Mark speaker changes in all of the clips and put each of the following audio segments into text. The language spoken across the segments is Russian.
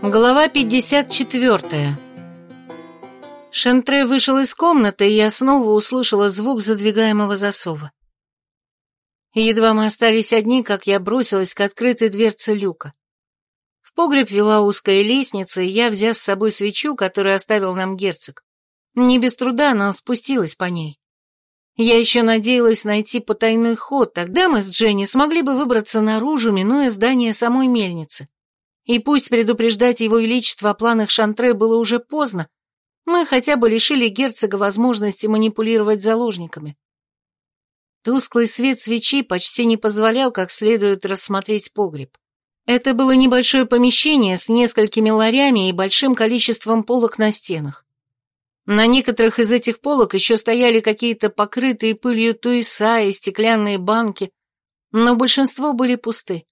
Speaker 1: Глава 54. Шентре вышел из комнаты, и я снова услышала звук задвигаемого засова. Едва мы остались одни, как я бросилась к открытой дверце люка. В погреб вела узкая лестница, и я, взяв с собой свечу, которую оставил нам герцог, не без труда, но спустилась по ней. Я еще надеялась найти потайной ход, тогда мы с Дженни смогли бы выбраться наружу, минуя здание самой мельницы. И пусть предупреждать его величество о планах Шантре было уже поздно, мы хотя бы лишили герцога возможности манипулировать заложниками. Тусклый свет свечи почти не позволял как следует рассмотреть погреб. Это было небольшое помещение с несколькими ларями и большим количеством полок на стенах. На некоторых из этих полок еще стояли какие-то покрытые пылью туиса и стеклянные банки, но большинство были пусты.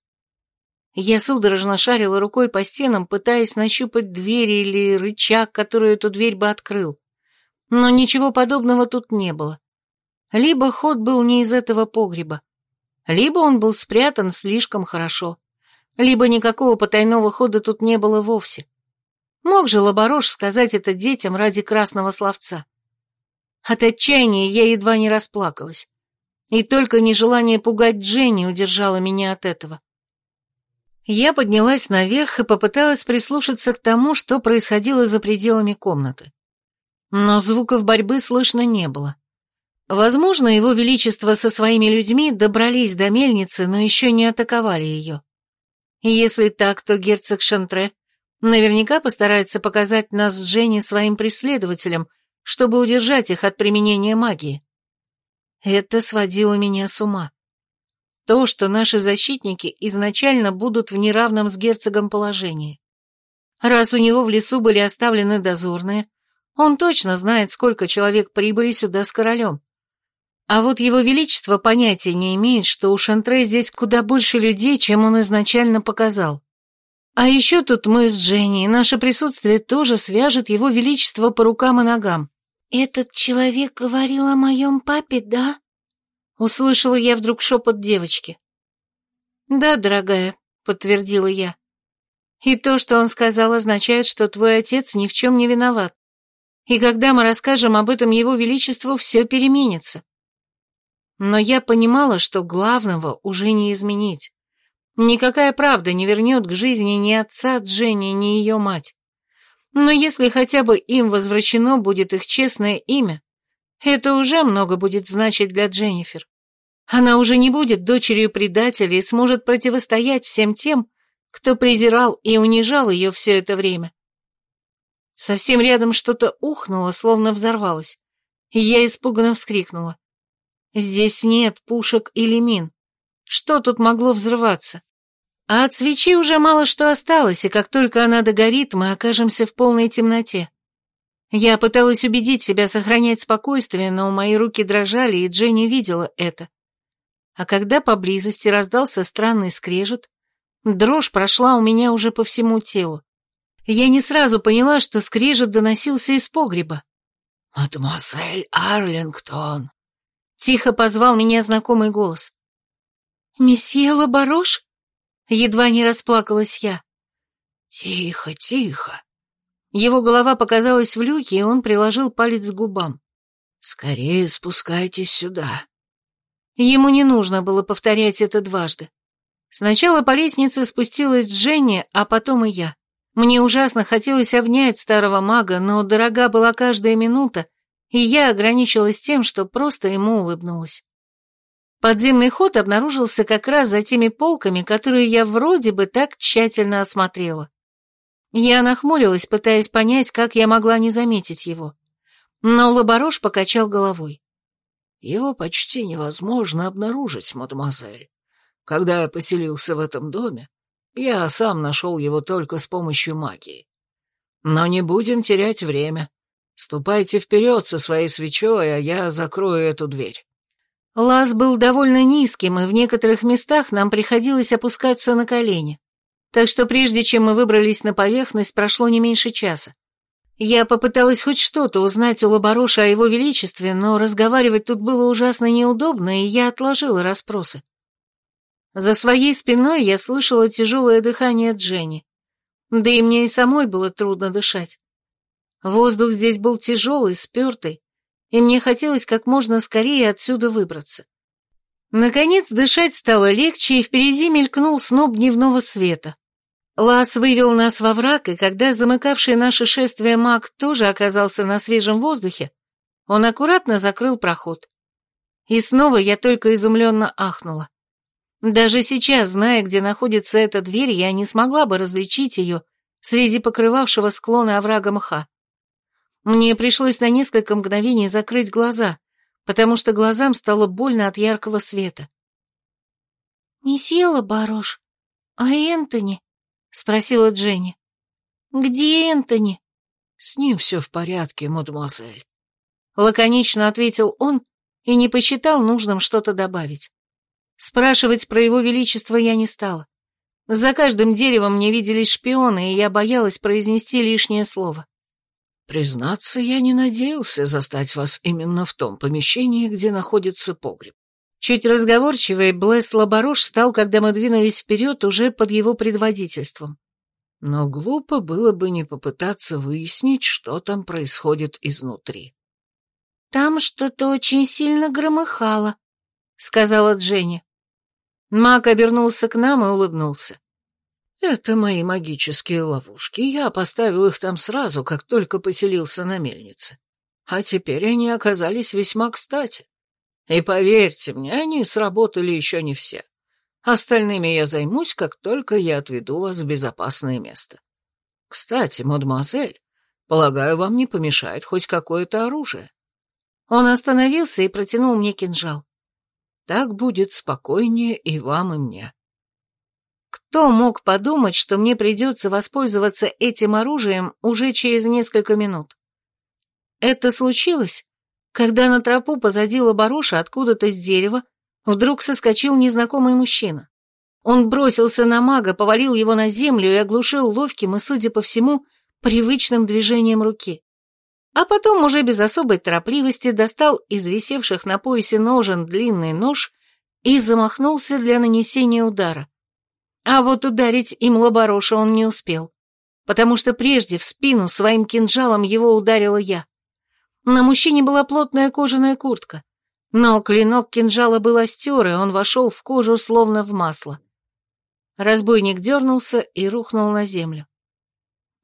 Speaker 1: Я судорожно шарила рукой по стенам, пытаясь нащупать дверь или рычаг, который эту дверь бы открыл. Но ничего подобного тут не было. Либо ход был не из этого погреба, либо он был спрятан слишком хорошо, либо никакого потайного хода тут не было вовсе. Мог же Лаборош сказать это детям ради красного словца. От отчаяния я едва не расплакалась. И только нежелание пугать Дженни удержало меня от этого. Я поднялась наверх и попыталась прислушаться к тому, что происходило за пределами комнаты. Но звуков борьбы слышно не было. Возможно, его величество со своими людьми добрались до мельницы, но еще не атаковали ее. Если так, то герцог Шантре наверняка постарается показать нас с Дженни своим преследователям, чтобы удержать их от применения магии. Это сводило меня с ума. То, что наши защитники изначально будут в неравном с герцогом положении. Раз у него в лесу были оставлены дозорные, он точно знает, сколько человек прибыли сюда с королем. А вот его величество понятия не имеет, что у Шантре здесь куда больше людей, чем он изначально показал. А еще тут мы с Дженни, и наше присутствие тоже свяжет его величество по рукам и ногам.
Speaker 2: «Этот человек говорил о моем папе, да?»
Speaker 1: Услышала я вдруг шепот девочки. «Да, дорогая», — подтвердила я. «И то, что он сказал, означает, что твой отец ни в чем не виноват. И когда мы расскажем об этом его величеству, все переменится». Но я понимала, что главного уже не изменить. Никакая правда не вернет к жизни ни отца Дженни, ни ее мать. Но если хотя бы им возвращено будет их честное имя, это уже много будет значить для Дженнифер. Она уже не будет дочерью предателя и сможет противостоять всем тем, кто презирал и унижал ее все это время. Совсем рядом что-то ухнуло, словно взорвалось, и я испуганно вскрикнула. Здесь нет пушек или мин. Что тут могло взрываться? А от свечи уже мало что осталось, и как только она догорит, мы окажемся в полной темноте. Я пыталась убедить себя сохранять спокойствие, но мои руки дрожали, и Дженни видела это. А когда поблизости раздался странный скрежет, дрожь прошла у меня уже по всему телу. Я не сразу поняла, что скрежет доносился из погреба.
Speaker 3: «Мадемуазель Арлингтон!»
Speaker 1: Тихо позвал меня знакомый голос.
Speaker 2: «Месье Лабарош?» Едва не расплакалась я.
Speaker 3: «Тихо, тихо!»
Speaker 1: Его голова показалась в люке, и он приложил палец к губам.
Speaker 3: «Скорее спускайтесь сюда».
Speaker 1: Ему не нужно было повторять это дважды. Сначала по лестнице спустилась Дженни, а потом и я. Мне ужасно хотелось обнять старого мага, но дорога была каждая минута, и я ограничилась тем, что просто ему улыбнулась. Подземный ход обнаружился как раз за теми полками, которые я вроде бы так тщательно осмотрела. Я нахмурилась, пытаясь понять, как я могла не заметить его. Но Лаборош покачал головой.
Speaker 3: «Его почти невозможно обнаружить, мадемуазель. Когда я поселился в этом доме, я сам нашел его только с помощью магии. Но не будем терять время. Ступайте вперед со своей свечой, а я закрою эту дверь».
Speaker 1: Лаз был довольно низким, и в некоторых местах нам приходилось опускаться на колени так что прежде чем мы выбрались на поверхность, прошло не меньше часа. Я попыталась хоть что-то узнать у Лабороша о его величестве, но разговаривать тут было ужасно неудобно, и я отложила расспросы. За своей спиной я слышала тяжелое дыхание Дженни. Да и мне и самой было трудно дышать. Воздух здесь был тяжелый, спертый, и мне хотелось как можно скорее отсюда выбраться. Наконец дышать стало легче, и впереди мелькнул сноп дневного света. Лас вывел нас во враг, и когда замыкавший наше шествие маг тоже оказался на свежем воздухе, он аккуратно закрыл проход. И снова я только изумленно ахнула. Даже сейчас, зная, где находится эта дверь, я не смогла бы различить ее среди покрывавшего склоны оврага мха. Мне пришлось на несколько мгновений закрыть глаза, потому что глазам стало больно от яркого света.
Speaker 2: «Не съела Барош, а Энтони?» — спросила Дженни. «Где Энтони?»
Speaker 3: «С ним все в порядке, мадемуазель», —
Speaker 1: лаконично ответил он и не посчитал нужным что-то добавить. Спрашивать про его величество я не стала. За каждым деревом мне виделись шпионы, и я боялась произнести лишнее слово.
Speaker 3: Признаться, я не надеялся застать вас именно в том помещении, где находится погреб.
Speaker 1: Чуть разговорчивый Блэс Лабарош стал, когда мы двинулись вперед уже под его предводительством.
Speaker 3: Но глупо было бы не попытаться выяснить, что там происходит изнутри.
Speaker 2: «Там что-то очень сильно громыхало», — сказала Дженни.
Speaker 1: Мак обернулся к нам и улыбнулся.
Speaker 3: «Это мои магические ловушки. Я поставил их там сразу, как только поселился на мельнице. А теперь они оказались весьма кстати. И поверьте мне, они сработали еще не все. Остальными я займусь, как только я отведу вас в безопасное место. Кстати, мадемуазель, полагаю, вам не помешает хоть какое-то оружие».
Speaker 1: Он остановился и протянул мне кинжал.
Speaker 3: «Так будет спокойнее и вам, и мне».
Speaker 1: Кто мог подумать, что мне придется воспользоваться этим оружием уже через несколько минут? Это случилось, когда на тропу позади лабороша откуда-то с дерева вдруг соскочил незнакомый мужчина. Он бросился на мага, повалил его на землю и оглушил ловким и, судя по всему, привычным движением руки. А потом уже без особой торопливости достал из висевших на поясе ножен длинный нож и замахнулся для нанесения удара. А вот ударить им лабороша он не успел, потому что прежде в спину своим кинжалом его ударила я. На мужчине была плотная кожаная куртка, но клинок кинжала был остер, и он вошел в кожу словно в масло. Разбойник дернулся и рухнул на землю.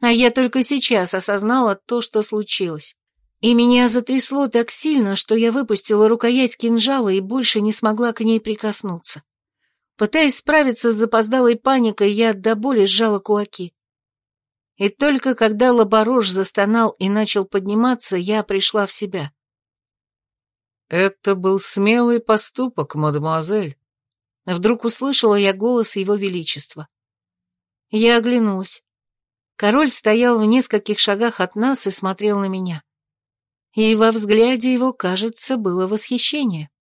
Speaker 1: А я только сейчас осознала то, что случилось. И меня затрясло так сильно, что я выпустила рукоять кинжала и больше не смогла к ней прикоснуться. Пытаясь справиться с запоздалой паникой, я до боли сжала кулаки. И только когда лаборош застонал и начал подниматься, я пришла в себя.
Speaker 3: «Это был смелый поступок, мадемуазель», — вдруг услышала я голос его величества.
Speaker 1: Я оглянулась. Король стоял в нескольких шагах от нас и смотрел на меня. И во взгляде его, кажется, было восхищение.